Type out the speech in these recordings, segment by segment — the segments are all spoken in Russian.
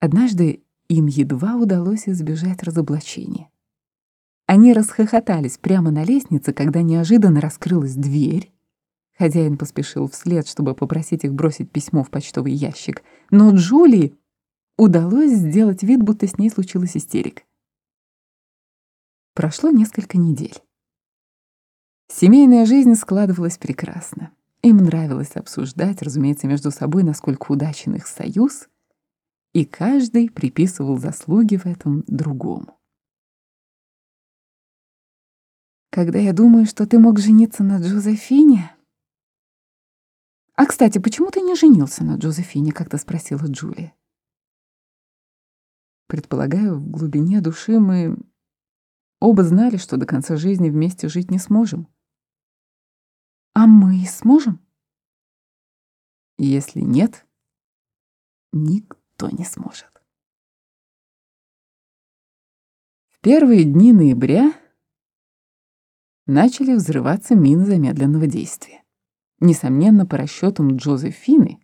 Однажды им едва удалось избежать разоблачения. Они расхохотались прямо на лестнице, когда неожиданно раскрылась дверь. Хозяин поспешил вслед, чтобы попросить их бросить письмо в почтовый ящик. Но Джулии удалось сделать вид, будто с ней случилась истерика. Прошло несколько недель. Семейная жизнь складывалась прекрасно. Им нравилось обсуждать, разумеется, между собой, насколько удачен их союз, и каждый приписывал заслуги в этом другому. когда я думаю, что ты мог жениться на Джозефине. А, кстати, почему ты не женился на Джозефине, как-то спросила Джулия. Предполагаю, в глубине души мы оба знали, что до конца жизни вместе жить не сможем. А мы сможем? Если нет, никто не сможет. В первые дни ноября начали взрываться мины замедленного действия. Несомненно, по расчетам Джозефины,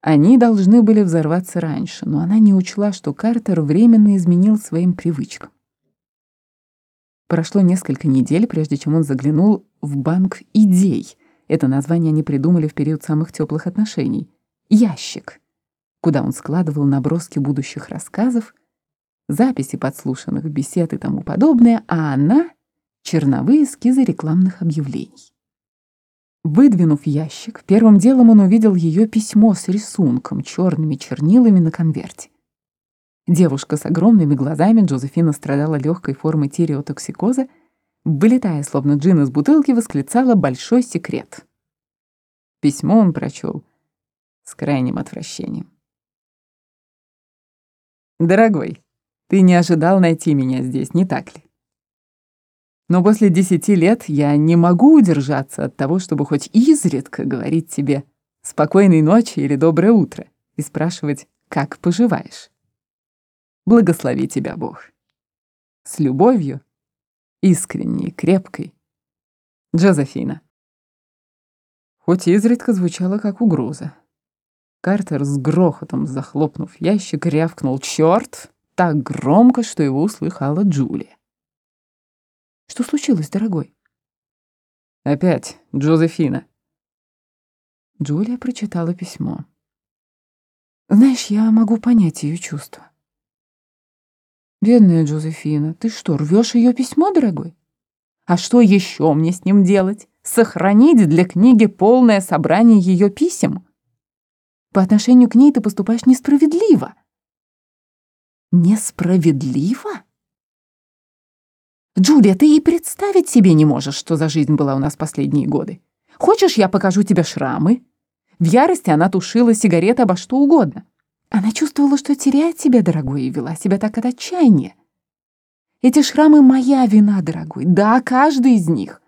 они должны были взорваться раньше, но она не учла, что Картер временно изменил своим привычкам. Прошло несколько недель, прежде чем он заглянул в банк идей. Это название они придумали в период самых теплых отношений. Ящик, куда он складывал наброски будущих рассказов, записи подслушанных бесед и тому подобное, а она черновые эскизы рекламных объявлений. Выдвинув ящик, первым делом он увидел ее письмо с рисунком, черными чернилами на конверте. Девушка с огромными глазами, Джозефина страдала легкой формой тиреотоксикоза, вылетая словно джин из бутылки, восклицала большой секрет. Письмо он прочел с крайним отвращением. «Дорогой, ты не ожидал найти меня здесь, не так ли? Но после десяти лет я не могу удержаться от того, чтобы хоть изредка говорить тебе «спокойной ночи» или «доброе утро» и спрашивать «как поживаешь». Благослови тебя Бог. С любовью, искренней, крепкой, Джозефина. Хоть изредка звучало как угроза. Картер с грохотом захлопнув ящик, рявкнул «Чёрт!» так громко, что его услыхала Джулия. Что случилось, дорогой? Опять Джозефина. Джулия прочитала письмо. Знаешь, я могу понять ее чувства. Бедная Джозефина, ты что, рвешь ее письмо, дорогой? А что еще мне с ним делать? Сохранить для книги полное собрание ее писем? По отношению к ней ты поступаешь несправедливо. Несправедливо? Джулия, ты и представить себе не можешь, что за жизнь была у нас последние годы. Хочешь, я покажу тебе шрамы?» В ярости она тушила сигареты обо что угодно. Она чувствовала, что теряет тебя, дорогой, и вела себя так от отчаяния. Эти шрамы — моя вина, дорогой. Да, каждый из них.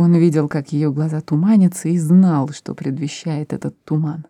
Он видел, как ее глаза туманятся, и знал, что предвещает этот туман.